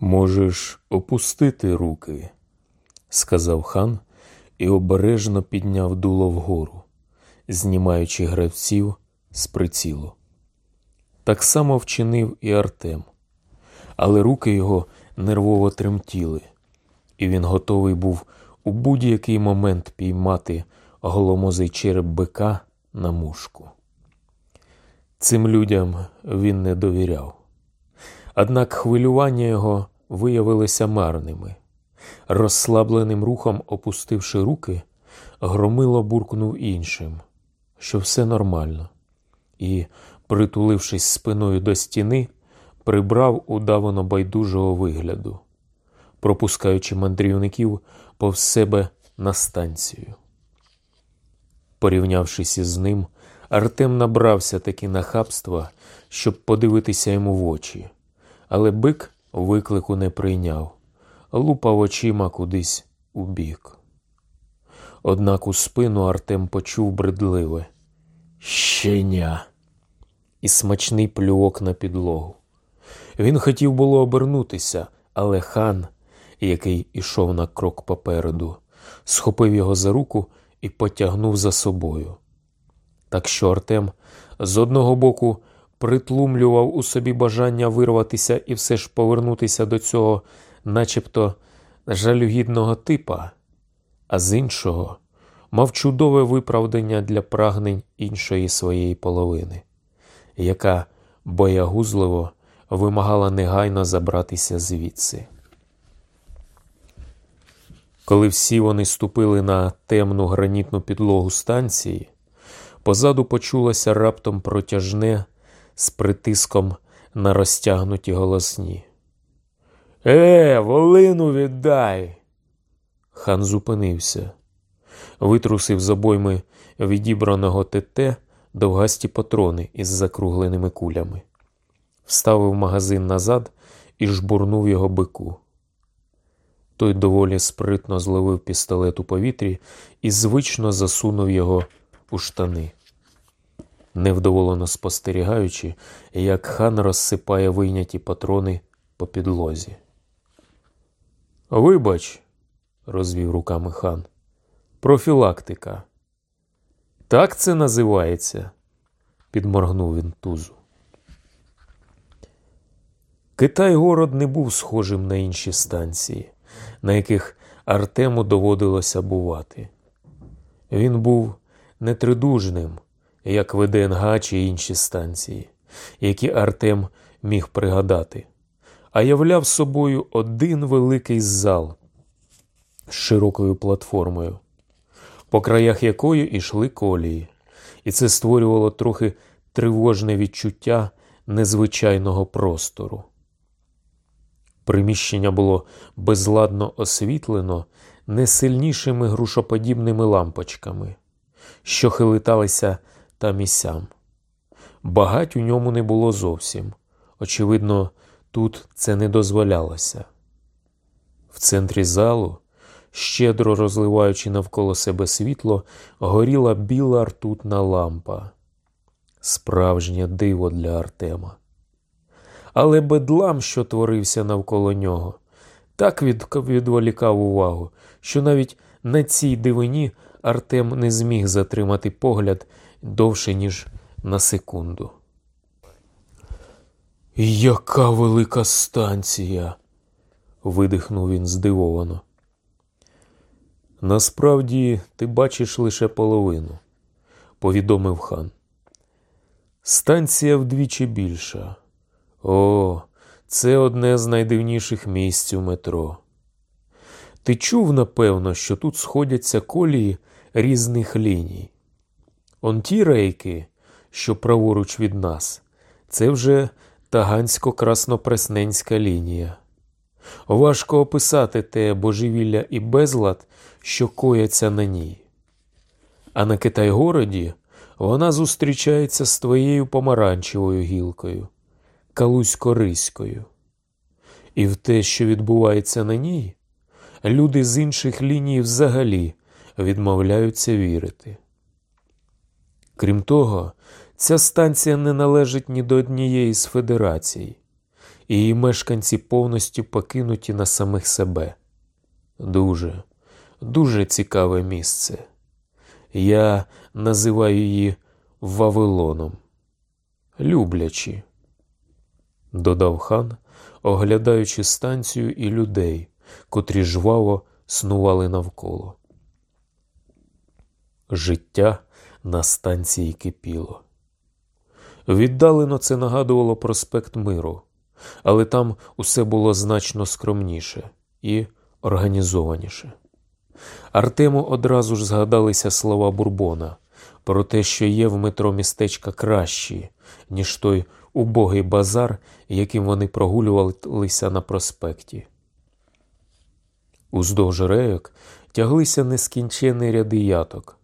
Можеш опустити руки, сказав хан і обережно підняв дуло вгору, знімаючи гравців з прицілу. Так само вчинив і Артем, але руки його нервово тремтіли, і він готовий був у будь-який момент піймати голомозий череп бика на мушку. Цим людям він не довіряв. Однак хвилювання його виявилися марними. Розслабленим рухом, опустивши руки, громило буркнув іншим, що все нормально, і, притулившись спиною до стіни, прибрав удавано байдужого вигляду, пропускаючи мандрівників повз себе на станцію. Порівнявшись із ним, Артем набрався таки нахабства, щоб подивитися йому в очі, але бик виклику не прийняв, лупав очима кудись у бік. Однак у спину Артем почув бредливе щеня і смачний плювок на підлогу. Він хотів було обернутися, але хан, який ішов на крок попереду, схопив його за руку і потягнув за собою. Так що Артем з одного боку притлумлював у собі бажання вирватися і все ж повернутися до цього, начебто жалюгідного типа, а з іншого мав чудове виправдання для прагнень іншої своєї половини, яка боягузливо вимагала негайно забратися звідси. Коли всі вони ступили на темну гранітну підлогу станції, позаду почулося раптом протяжне з притиском на розтягнуті голосні. Е, волину віддай. Хан зупинився, витрусив з обойми відібраного ТТ довгасті патрони із закругленими кулями, вставив магазин назад і жбурнув його бику. Той доволі спритно зловив пістолет у повітрі і звично засунув його у штани, невдоволено спостерігаючи, як хан розсипає вийняті патрони по підлозі. Вибач, розвів руками хан. Профілактика. Так це називається, підморгнув він тузу. Китай город не був схожим на інші станції на яких Артему доводилося бувати. Він був нетридужним, як ВДНГ чи інші станції, які Артем міг пригадати, а являв собою один великий зал з широкою платформою, по краях якої йшли колії, і це створювало трохи тривожне відчуття незвичайного простору. Приміщення було безладно освітлено несильнішими грушоподібними лампочками, що хилиталися там і сям. Багать у ньому не було зовсім. Очевидно, тут це не дозволялося. В центрі залу, щедро розливаючи навколо себе світло, горіла біла ртутна лампа. Справжнє диво для Артема але бедлам, що творився навколо нього, так відволікав увагу, що навіть на цій дивині Артем не зміг затримати погляд довше, ніж на секунду. Яка велика станція! видихнув він здивовано. Насправді ти бачиш лише половину, повідомив хан. Станція вдвічі більша. О, це одне з найдивніших місць у метро. Ти чув, напевно, що тут сходяться колії різних ліній. Он ті рейки, що праворуч від нас, це вже тагансько-краснопресненська лінія. Важко описати те божевілля і безлад, що кояться на ній. А на Китайгороді вона зустрічається з твоєю помаранчевою гілкою. Калусько-Риською. І в те, що відбувається на ній, люди з інших ліній взагалі відмовляються вірити. Крім того, ця станція не належить ні до однієї з федерацій, її мешканці повністю покинуті на самих себе. Дуже, дуже цікаве місце. Я називаю її Вавилоном. Люблячи, додав хан, оглядаючи станцію і людей, котрі жваво снували навколо. Життя на станції кипіло. Віддалено це нагадувало проспект Миру, але там усе було значно скромніше і організованіше. Артему одразу ж згадалися слова Бурбона про те, що є в метро містечка кращі, ніж той убогий базар, яким вони прогулювалися на проспекті. Уздовж рейок тяглися нескінчені ряди яток.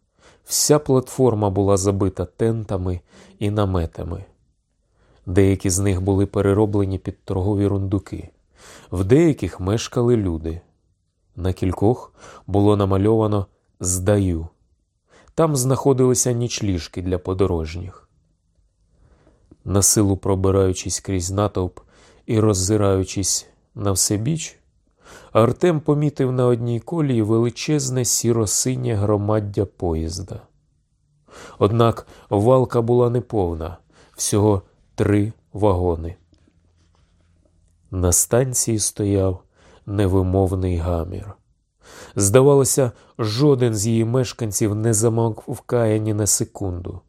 Вся платформа була забита тентами і наметами. Деякі з них були перероблені під торгові рундуки, в деяких мешкали люди. На кількох було намальовано здаю. Там знаходилися нічліжки для подорожніх. На силу пробираючись крізь натовп і роззираючись на всебіч, Артем помітив на одній колії величезне сіро-синє громаддя поїзда. Однак валка була неповна, всього три вагони. На станції стояв невимовний гамір. Здавалося, жоден з її мешканців не замовкає ні на секунду.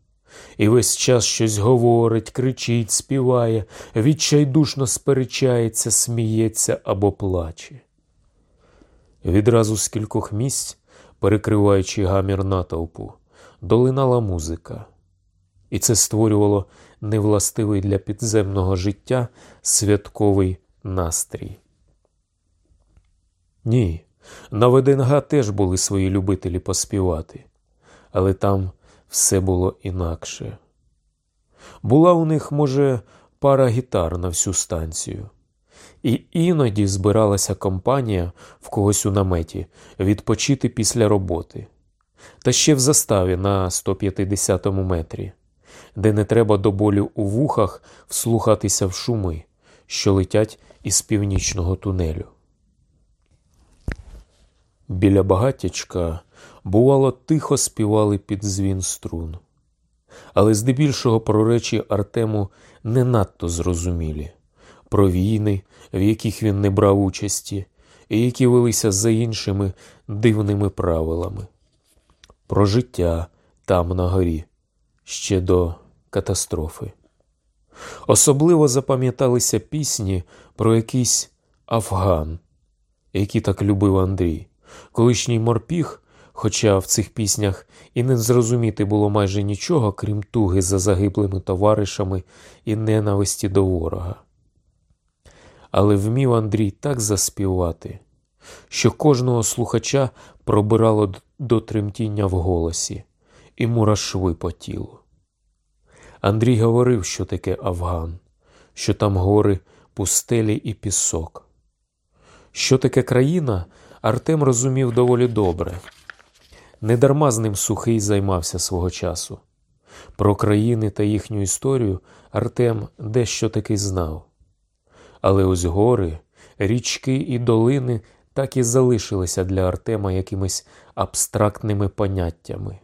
І весь час щось говорить, кричить, співає, відчайдушно сперечається, сміється або плаче. Відразу з кількох місць, перекриваючи гамір натовпу, долинала музика, і це створювало невластивий для підземного життя святковий настрій. Ні, на ВДНГ теж були свої любителі поспівати, але там все було інакше. Була у них, може, пара гітар на всю станцію. І іноді збиралася компанія в когось у наметі відпочити після роботи, та ще в заставі на 150 метрі, де не треба до болю у вухах вслухатися в шуми, що летять із північного тунелю. Біля багатячка, бувало, тихо співали під дзвін струн, але здебільшого про речі Артему не надто зрозумілі про війни, в яких він не брав участі, і які велися за іншими дивними правилами, про життя там на горі, ще до катастрофи. Особливо запам'яталися пісні про якийсь Афган, які так любив Андрій, колишній морпіг. Хоча в цих піснях і не зрозуміти було майже нічого, крім туги за загиблими товаришами і ненависті до ворога але вмів Андрій так заспівати, що кожного слухача пробирало до тремтіння в голосі і мурашви по тілу. Андрій говорив, що таке Афган, що там гори, пустелі і пісок. Що таке країна, Артем розумів доволі добре. Недарма з ним сухий займався свого часу. Про країни та їхню історію Артем дещо таки знав. Але ось гори, річки і долини так і залишилися для Артема якимись абстрактними поняттями.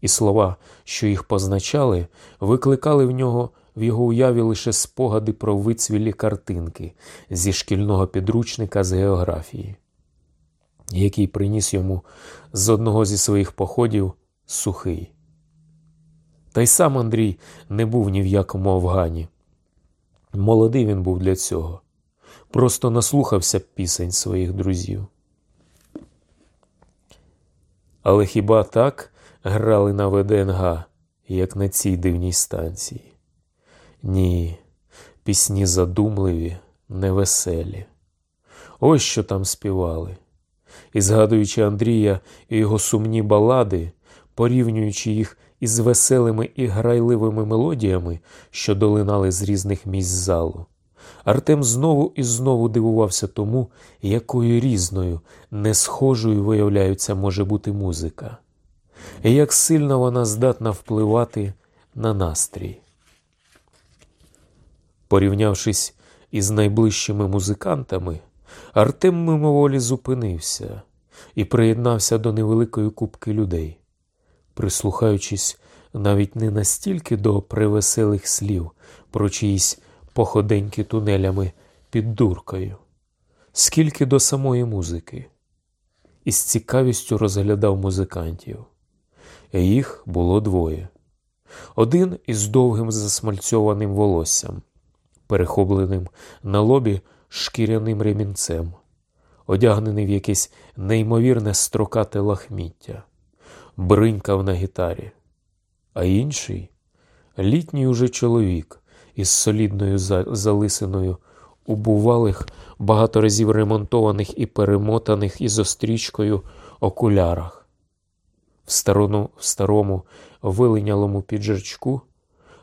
І слова, що їх позначали, викликали в нього в його уяві лише спогади про вицвілі картинки зі шкільного підручника з географії, який приніс йому з одного зі своїх походів сухий. Та й сам Андрій не був ні в якому Афгані. Молодий він був для цього, просто наслухався пісень своїх друзів. Але хіба так грали на ВДНГ, як на цій дивній станції? Ні, пісні задумливі, невеселі. Ось що там співали. І згадуючи Андрія і його сумні балади, порівнюючи їх із веселими і грайливими мелодіями, що долинали з різних місць залу. Артем знову і знову дивувався тому, якою різною, не схожою, виявляється, може бути музика, і як сильно вона здатна впливати на настрій. Порівнявшись із найближчими музикантами, Артем мимоволі зупинився і приєднався до невеликої кубки людей, прислухаючись навіть не настільки до привеселих слів про чиїсь походеньки тунелями під дуркою, скільки до самої музики, і з цікавістю розглядав музикантів. Їх було двоє. Один із довгим засмальцьованим волоссям, перехопленим на лобі шкіряним ремінцем, одягнений в якесь неймовірне строкате лахміття, бринькав на гітарі, а інший літній уже чоловік із солідною залисиною у бувалих, багато разів ремонтованих і перемотаних із острічкою окулярах. В старому, в старому вилинялому піджачку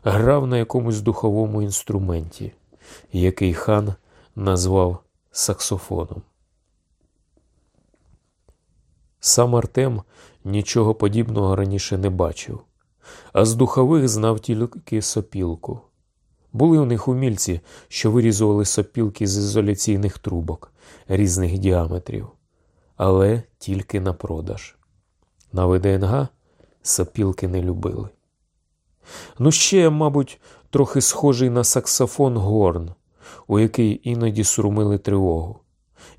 грав на якомусь духовому інструменті, який хан назвав саксофоном. Сам Артем нічого подібного раніше не бачив, а з духових знав тільки сопілку. Були у них умільці, що вирізували сопілки з ізоляційних трубок різних діаметрів, але тільки на продаж. На ВДНГ сопілки не любили. Ну, ще, мабуть, трохи схожий на саксофон горн, у який іноді сурмили тривогу,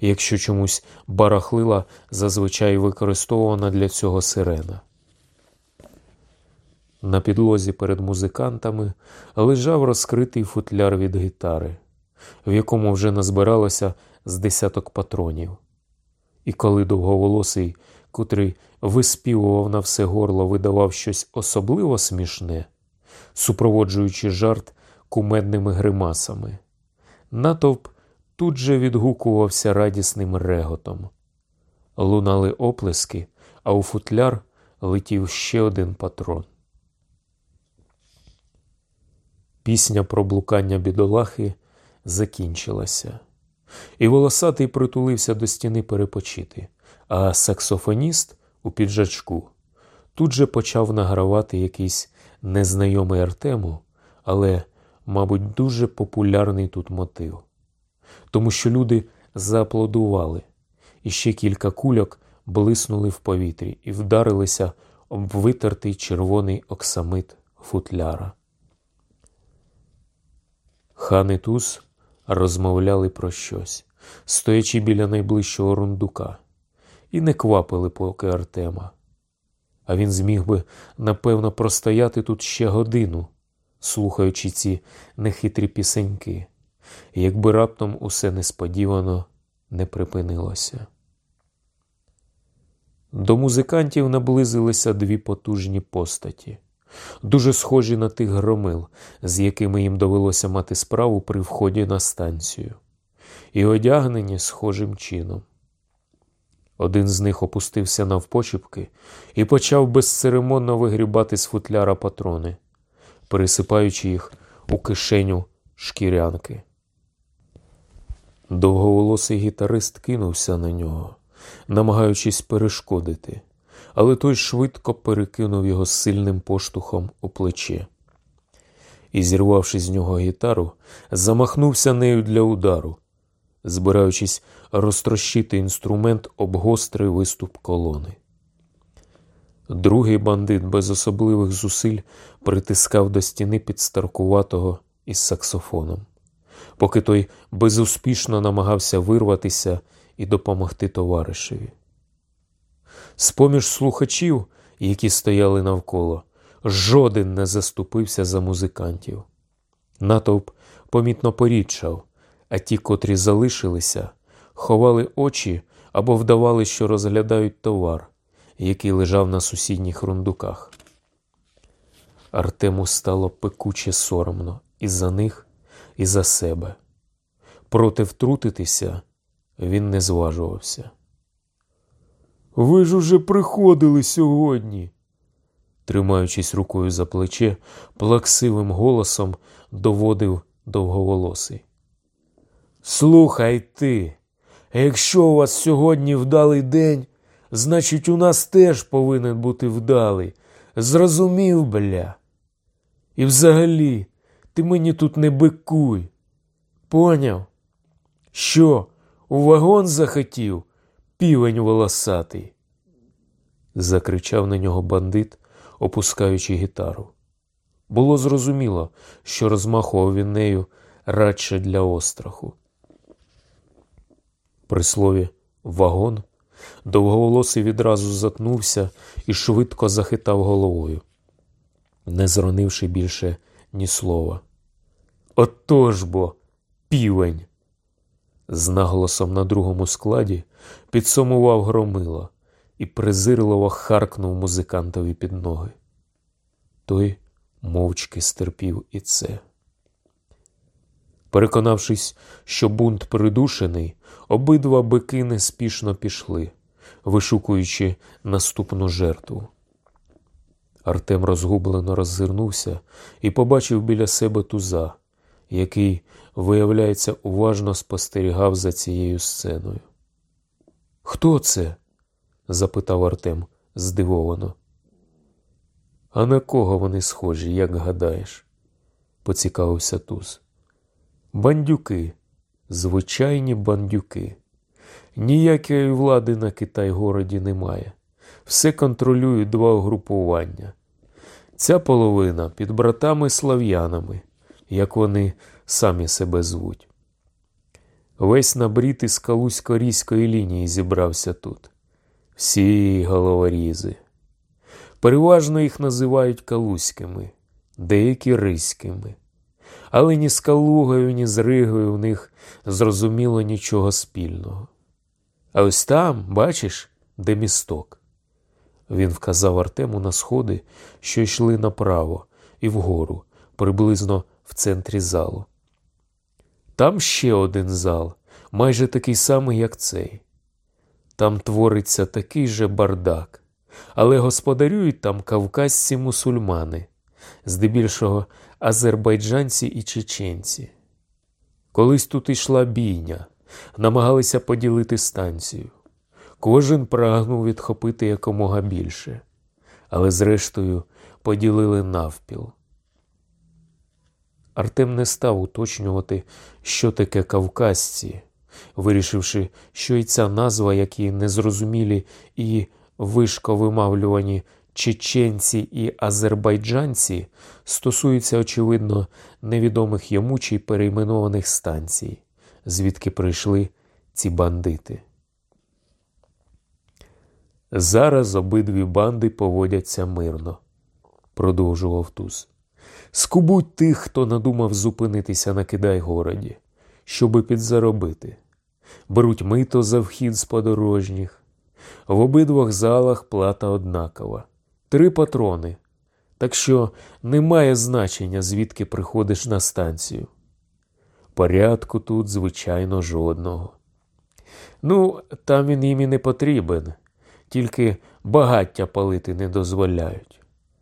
якщо чомусь барахлила зазвичай використовувана для цього сирена. На підлозі перед музикантами лежав розкритий футляр від гітари, в якому вже назбиралося з десяток патронів. І коли довговолосий, котрий виспівував на все горло, видавав щось особливо смішне, супроводжуючи жарт кумедними гримасами, натовп тут же відгукувався радісним реготом. Лунали оплески, а у футляр летів ще один патрон. Пісня про блукання бідолахи закінчилася, і волосатий притулився до стіни перепочити, а саксофоніст у піджачку тут же почав награвати якийсь незнайомий Артему, але, мабуть, дуже популярний тут мотив, тому що люди зааплодували, і ще кілька кульок блиснули в повітрі і вдарилися об витертий червоний оксамит футляра. Хан і Туз розмовляли про щось, стоячи біля найближчого рундука, і не квапили поки Артема. А він зміг би, напевно, простояти тут ще годину, слухаючи ці нехитрі пісеньки, якби раптом усе несподівано не припинилося. До музикантів наблизилися дві потужні постаті дуже схожі на тих громил, з якими їм довелося мати справу при вході на станцію, і одягнені схожим чином. Один з них опустився навпочіпки і почав безцеремонно вигрібати з футляра патрони, пересипаючи їх у кишеню шкірянки. Довговолосий гітарист кинувся на нього, намагаючись перешкодити але той швидко перекинув його сильним поштухом у плече. І, зірвавши з нього гітару, замахнувся нею для удару, збираючись розтрощити інструмент об гострий виступ колони. Другий бандит без особливих зусиль притискав до стіни підстаркуватого із саксофоном, поки той безуспішно намагався вирватися і допомогти товаришеві. З поміж слухачів, які стояли навколо, жоден не заступився за музикантів. Натовп помітно порідшав, а ті, котрі залишилися, ховали очі або вдавали, що розглядають товар, який лежав на сусідніх рундуках. Артему стало пекуче соромно і за них, і за себе. Проте втрутитися він не зважувався. Ви ж уже приходили сьогодні, тримаючись рукою за плече, плаксивим голосом доводив довговолосий. Слухай ти, якщо у вас сьогодні вдалий день, значить, у нас теж повинен бути вдалий. Зрозумів, бля. І взагалі, ти мені тут не бикуй. Поняв? Що, у вагон захотів, півень волосатий? закричав на нього бандит, опускаючи гітару. Було зрозуміло, що розмахував він нею радше для остраху. При слові вагон довговолосий відразу затнувся і швидко захитав головою, не зронивши більше ні слова. Отож бо, півень! З наголосом на другому складі підсумував громило і презирливо харкнув музикантові під ноги. Той мовчки стерпів і це. Переконавшись, що бунт придушений, обидва бики неспішно пішли, вишукуючи наступну жертву. Артем розгублено роззирнувся і побачив біля себе туза, який, виявляється, уважно спостерігав за цією сценою. Хто це? запитав Артем здивовано. А на кого вони схожі, як гадаєш? поцікавився туз. Бандюки, звичайні бандюки. Ніякої влади на Китай городі немає. Все контролюють два угрупування. Ця половина під братами слав'янами, як вони самі себе звуть. Весь набрід із Калузько-Рійської лінії зібрався тут. Всі головорізи. Переважно їх називають калузькими, деякі риськими. Але ні з Калугою, ні з Ригою в них зрозуміло нічого спільного. А ось там, бачиш, де місток. Він вказав Артему на сходи, що йшли направо і вгору, приблизно в центрі залу. Там ще один зал, майже такий самий, як цей. Там твориться такий же бардак, але господарюють там кавказці мусульмани, здебільшого азербайджанці і чеченці. Колись тут йшла бійня, намагалися поділити станцію. Кожен прагнув відхопити якомога більше, але зрештою поділили навпіл. Артем не став уточнювати, що таке кавказці, вирішивши, що і ця назва, як і незрозумілі і вишко вимавлювані чеченці і азербайджанці, стосуються, очевидно, невідомих йому чи перейменованих станцій, звідки прийшли ці бандити. Зараз обидві банди поводяться мирно, продовжував Туз. Скубуть тих, хто надумав зупинитися на Кидай-городі, щоби підзаробити. Беруть мито за вхід з подорожніх. В обидвох залах плата однакова. Три патрони. Так що немає значення, звідки приходиш на станцію. Порядку тут, звичайно, жодного. Ну, там він їм і не потрібен, тільки багаття палити не дозволяють.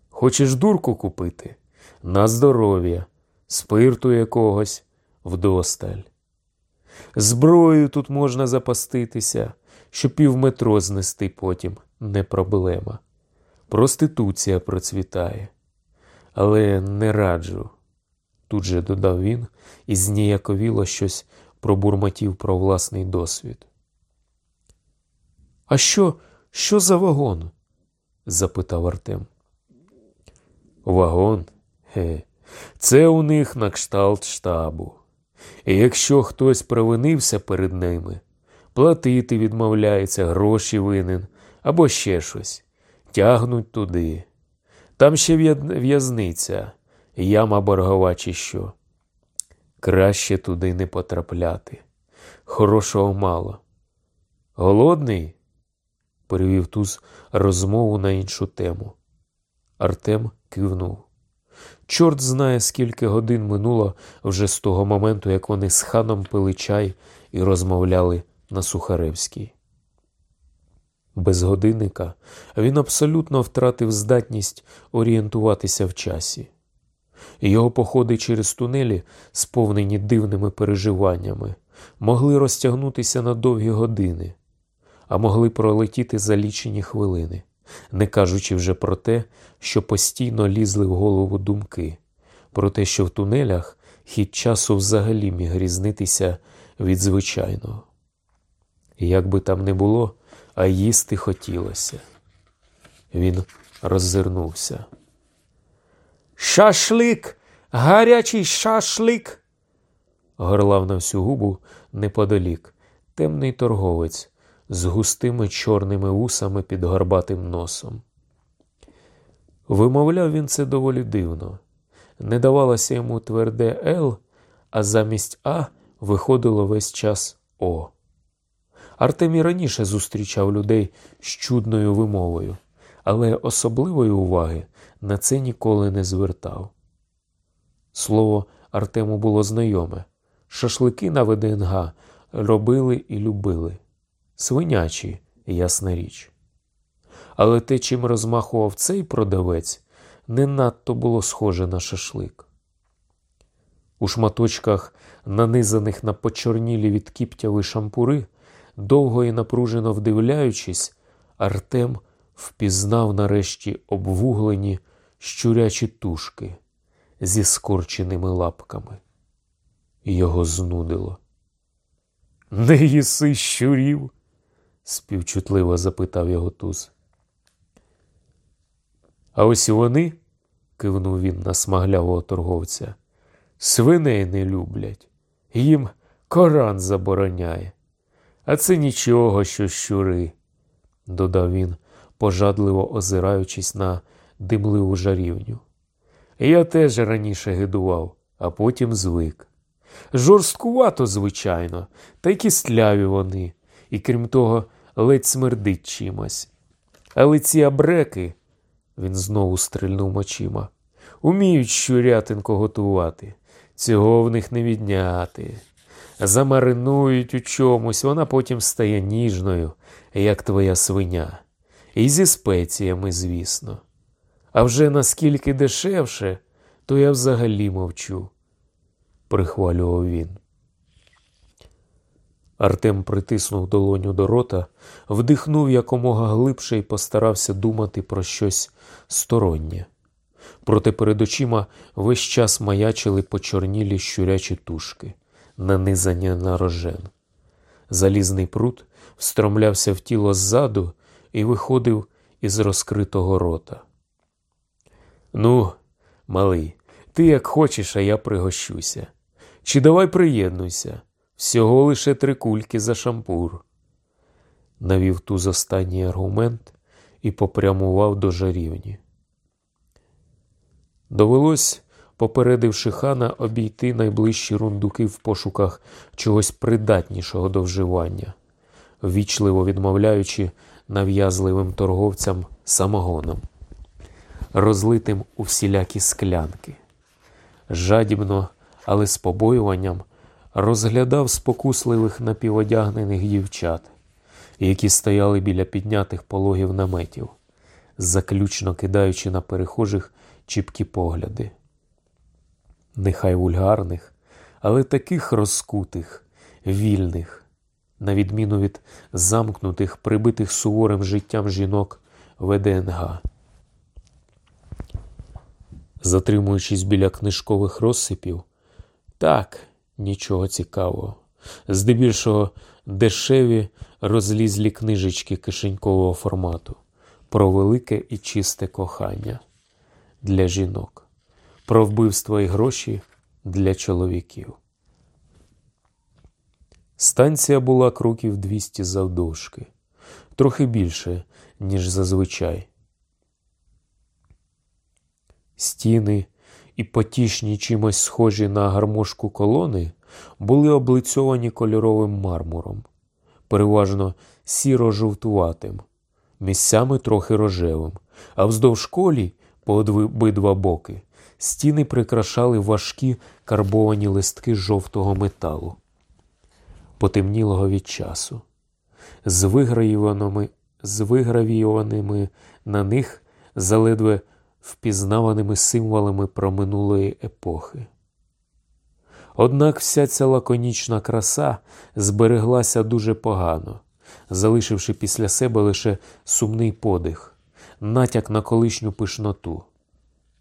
Хочеш дурку купити? На здоров'я, спирту якогось вдосталь. Зброю тут можна запаститися, що півметро знести потім не проблема. Проституція процвітає, але не раджу. Тут же додав він і зніяковіло щось пробурмотів про власний досвід. А що, що за вагон? запитав Артем. Вагон Хе, це у них на кшталт штабу. І якщо хтось провинився перед ними, платити відмовляється, гроші винен або ще щось, тягнуть туди. Там ще в'язниця, яма боргова, чи що. Краще туди не потрапляти. Хорошого мало. Голодний? перевів туз розмову на іншу тему. Артем кивнув. Чорт знає, скільки годин минуло вже з того моменту, як вони з ханом пили чай і розмовляли на Сухаревській. Без годинника він абсолютно втратив здатність орієнтуватися в часі. Його походи через тунелі, сповнені дивними переживаннями, могли розтягнутися на довгі години, а могли пролетіти за лічені хвилини не кажучи вже про те, що постійно лізли в голову думки, про те, що в тунелях хід часу взагалі міг різнитися від звичайного. Як би там не було, а їсти хотілося. Він роззирнувся. Шашлик, гарячий шашлик. горлав на всю губу неподалік, темний торговець з густими чорними вусами під горбатим носом. Вимовляв він це доволі дивно. Не давалося йому тверде Л, а замість А виходило весь час О. Артем і раніше зустрічав людей з чудною вимовою, але особливої уваги на це ніколи не звертав. Слово Артему було знайоме шашлики на ВДНГ робили і любили, свинячі, ясна річ. Але те, чим розмахував цей продавець, не надто було схоже на шашлик. У шматочках, нанизаних на почорнілі від кіптяви шампури, довго і напружено вдивляючись, Артем впізнав нарешті обвуглені щурячі тушки зі скорченими лапками. Його знудило. Не їси щурів? Співчутливо запитав його туз. А ось вони, кивнув він на смаглявого торговця, свиней не люблять, їм Коран забороняє. А це нічого, що щури, додав він, пожадливо озираючись на димливу жарівню. Я теж раніше гидував, а потім звик. Жорсткувато, звичайно, та й кістляві вони, і крім того, ледь смердить чимось. Але ці абреки, він знову стрельнув очима, уміють щурятинко готувати, цього в них не відняти. Замаринують у чомусь, вона потім стає ніжною, як твоя свиня, і зі спеціями, звісно. А вже наскільки дешевше, то я взагалі мовчу, прихвалював він. Артем притиснув долоню до рота, вдихнув якомога глибше і постарався думати про щось стороннє. Проте перед очима весь час маячили почорнілі щурячі тушки, нанизані на рожен. Залізний прут встромлявся в тіло ззаду і виходив із розкритого рота. Ну, малий, ти як хочеш, а я пригощуся. Чи давай приєднуйся, всього лише три кульки за шампур. Навів туз останній аргумент і попрямував до жарівні. Довелось, попередивши хана, обійти найближчі рундуки в пошуках чогось придатнішого до вживання, ввічливо відмовляючи нав'язливим торговцям самогоном, розлитим у всілякі склянки. Жадібно, але з побоюванням розглядав спокусливих напіводягнених дівчат, які стояли біля піднятих пологів наметів, заключно кидаючи на перехожих чіпкі погляди. Нехай вульгарних, але таких розкутих, вільних, на відміну від замкнутих, прибитих суворим життям жінок ВДНГ. Затримуючись біля книжкових розсипів, так, нічого цікавого. Здебільшого дешеві розлізлі книжечки кишенькового формату про велике і чисте кохання для жінок, про вбивство і гроші для чоловіків. Станція була кроків 200 завдовжки, трохи більше, ніж зазвичай. Стіни і потішні чимось схожі на гармошку колони були облицьовані кольоровим мармуром, переважно сіро-жовтуватим, місцями трохи рожевим, а вздовж колій по обидва боки стіни прикрашали важкі карбовані листки жовтого металу, потемнілого від часу, з вигравіюваними, з вигравійованими на них заледве впізнаваними символами проминулої епохи. Однак вся ця лаконічна краса збереглася дуже погано, залишивши після себе лише сумний подих, натяк на колишню пишноту.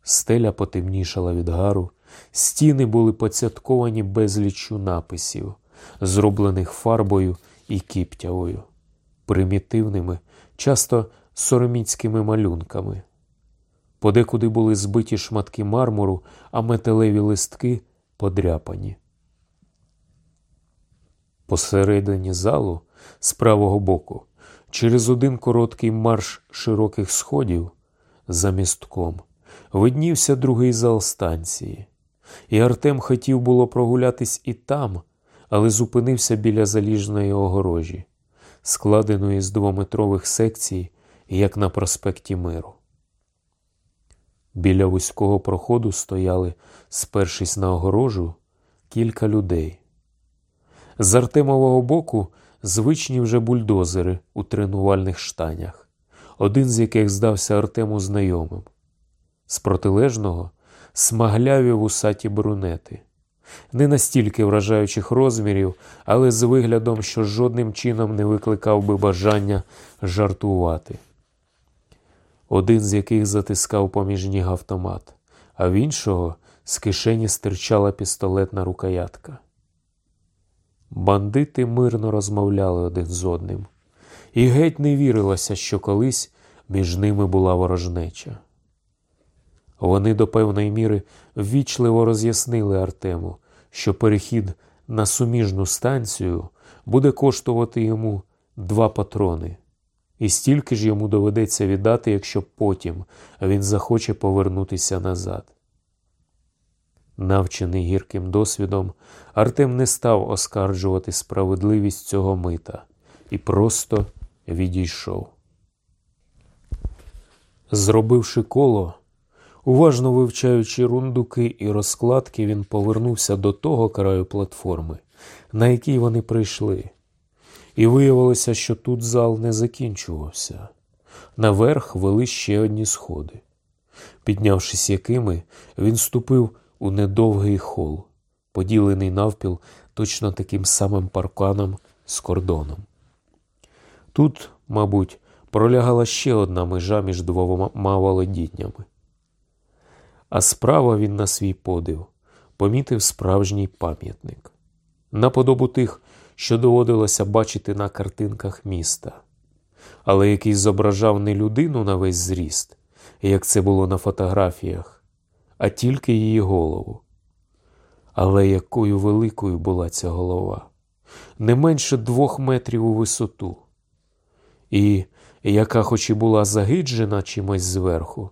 Стеля потемнішала від гару, Стіни були поцятковані безліччю написів, зроблених фарбою і кіптявою, примітивними, часто сороміцькими малюнками. Подекуди були збиті шматки мармуру, а металеві листки подряпані. Посередині залу, з правого боку, через один короткий марш широких сходів за містком, виднівся другий зал станції, і Артем хотів було прогулятись і там, але зупинився біля заліжної огорожі, складеної з двометрових секцій, як на проспекті Миру. Біля вузького проходу стояли, спершись на огорожу, кілька людей. З Артемового боку звичні вже бульдозери у тренувальних штанях, один з яких здався Артему знайомим. З протилежного смагляві вусаті брунети, не настільки вражаючих розмірів, але з виглядом, що жодним чином не викликав би бажання жартувати. Один з яких затискав поміж ніг автомат, а в іншого з кишені стирчала пістолетна рукоятка. Бандити мирно розмовляли один з одним, і геть не вірилося, що колись між ними була ворожнеча. Вони до певної міри ввічливо роз'яснили Артему, що перехід на суміжну станцію буде коштувати йому два патрони, і стільки ж йому доведеться віддати, якщо потім він захоче повернутися назад. Навчений гірким досвідом, Артем не став оскаржувати справедливість цього мита і просто відійшов. Зробивши коло, уважно вивчаючи рундуки і розкладки, він повернувся до того краю платформи, на якій вони прийшли, і виявилося, що тут зал не закінчувався. Наверх вели ще одні сходи, піднявшись якими, він ступив у недовгий хол, поділений навпіл точно таким самим парканом з кордоном. Тут, мабуть, пролягала ще одна межа між двома володіннями. А справа він на свій подив помітив справжній пам'ятник наподобу тих, що доводилося бачити на картинках міста, але який зображав не людину на весь зріст, як це було на фотографіях, а тільки її голову. Але якою великою була ця голова, не менше двох метрів у висоту, і яка, хоч і була загиджена чимось зверху,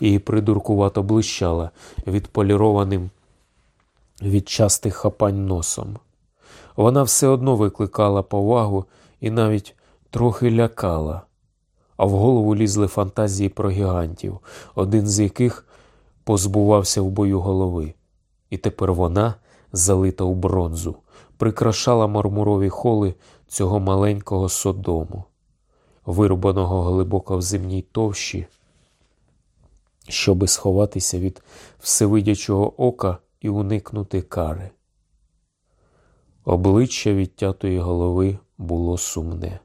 і придуркувато блищала відполірованим від частих хапань носом, вона все одно викликала повагу і навіть трохи лякала, а в голову лізли фантазії про гігантів, один з яких позбувався в бою голови, і тепер вона, залита у бронзу, прикрашала мармурові холи цього маленького содому, вирубаного глибоко в земній товщі, щоби сховатися від всевидячого ока і уникнути кари. Обличчя відтятої голови було сумне.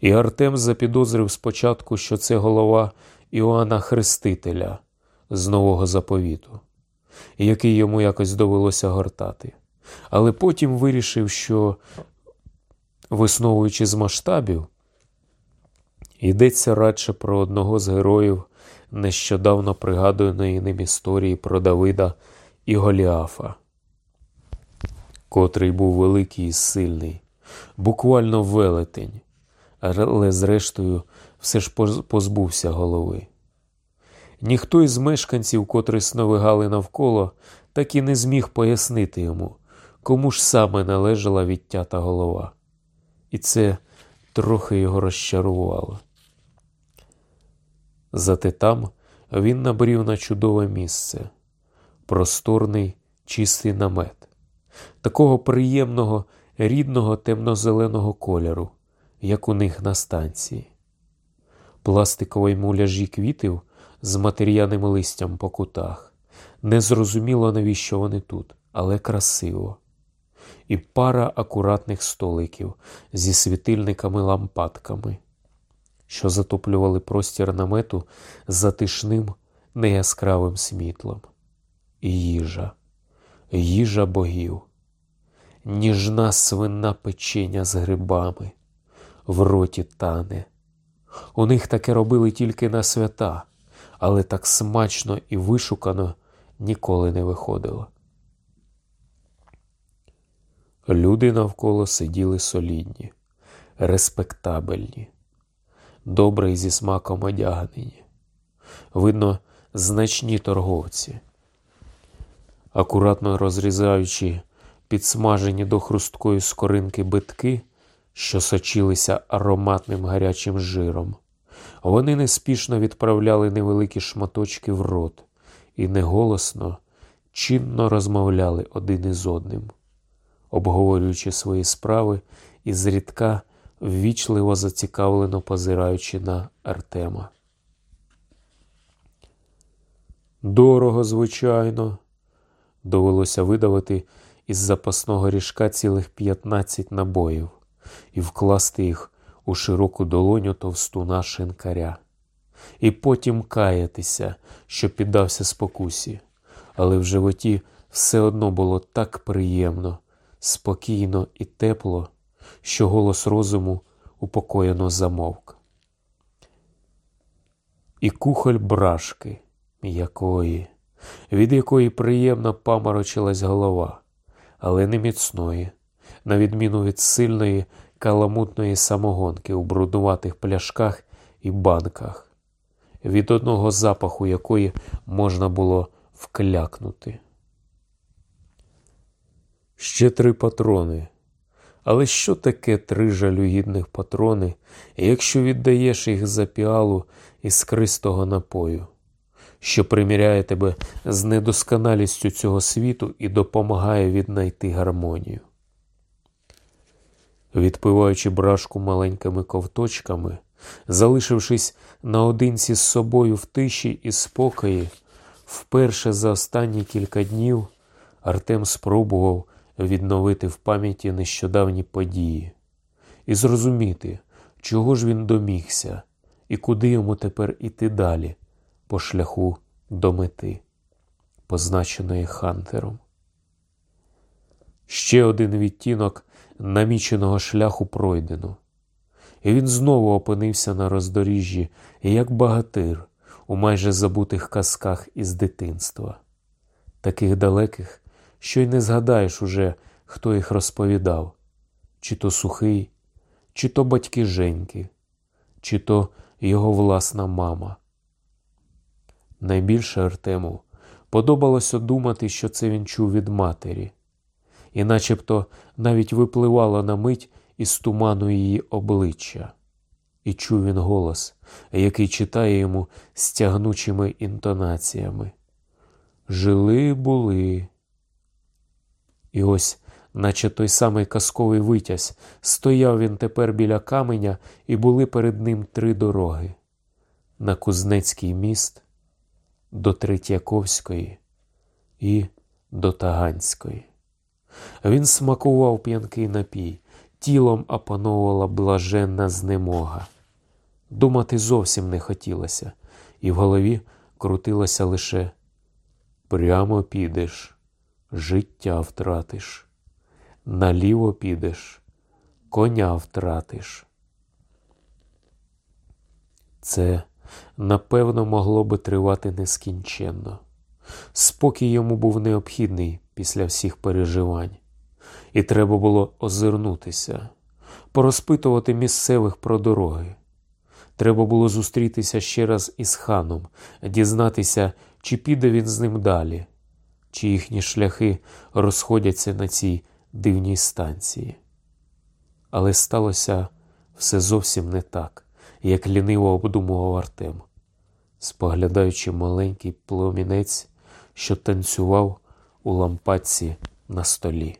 І Артем запідозрив спочатку, що це голова Іоанна Хрестителя, з нового заповіту, який йому якось довелося гортати. Але потім вирішив, що, висновуючи з масштабів, йдеться радше про одного з героїв нещодавно пригадуваної ним історії про Давида і Голіафа, котрий був великий і сильний, буквально велетень, але, зрештою, все ж позбувся голови. Ніхто із мешканців, котрі сновигали навколо, так і не зміг пояснити йому, кому ж саме належала відтята голова. І це трохи його розчарувало. Зате там він набрів на чудове місце, просторний чистий намет, такого приємного, рідного темно-зеленого кольору, як у них на станції. Пластикові муляжі квітів з матер'яним листям по кутах. Незрозуміло, навіщо вони тут, але красиво. І пара акуратних столиків зі світильниками-лампадками, що затоплювали простір намету затишним неяскравим світлом. і їжа, їжа богів, ніжна свина печення з грибами, в роті тане. У них таке робили тільки на свята, але так смачно і вишукано ніколи не виходило. Люди навколо сиділи солідні, респектабельні, добре і зі смаком одягнені. Видно, значні торговці, акуратно розрізаючи підсмажені до хрусткої скоринки битки, що сочилися ароматним гарячим жиром, вони неспішно відправляли невеликі шматочки в рот і неголосно, чинно розмовляли один із одним обговорюючи свої справи і зрідка ввічливо зацікавлено позираючи на Артема. Дорого, звичайно, довелося видавити із запасного ріжка цілих 15 набоїв і вкласти їх у широку долоню товстуна шинкаря, і потім каятися, що піддався спокусі, але в животі все одно було так приємно, спокійно і тепло, що голос розуму упокоєно замовк. І кухоль брашки, якої, від якої приємно паморочилась голова, але не міцної, на відміну від сильної каламутної самогонки у бруднуватих пляшках і банках, від одного запаху якої можна було вклякнути. Ще три патрони. Але що таке три жалюгідних патрони, якщо віддаєш їх за піалу іскристого напою, що приміряє тебе з недосконалістю цього світу і допомагає віднайти гармонію? Відпиваючи брашку маленькими ковточками, залишившись наодинці з собою в тиші і спокої, вперше за останні кілька днів Артем спробував відновити в пам'яті нещодавні події і зрозуміти, чого ж він домігся і куди йому тепер іти далі по шляху до мети, позначеної Хантером. Ще один відтінок наміченого шляху пройдено, і він знову опинився на роздоріжжі, як багатир у майже забутих казках із дитинства, таких далеких, що й не згадаєш уже, хто їх розповідав, чи то сухий, чи то батьки Женьки, чи то його власна мама. Найбільше Артему подобалося думати, що це він чув від матері, і начебто навіть випливало на мить із туману її обличчя, і чув він голос, який читає йому стягнучими інтонаціями. Жили були. І ось, наче той самий казковий витязь, стояв він тепер біля каменя, і були перед ним три дороги на Кузнецький міст, до Третьяковської і до Таганської. Він смакував п'янкий напій, тілом опановувала блаженна знемога. Думати зовсім не хотілося, і в голові крутилося лише прямо підеш життя втратиш, наліво підеш, коня втратиш. Це, напевно, могло би тривати нескінченно. Спокій йому був необхідний після всіх переживань, і треба було озирнутися, порозпитувати місцевих про дороги. Треба було зустрітися ще раз із ханом, дізнатися, чи піде він з ним далі, чи їхні шляхи розходяться на цій дивній станції. Але сталося все зовсім не так, як ліниво обдумував Артем, споглядаючи маленький пломінець, що танцював у лампадці на столі.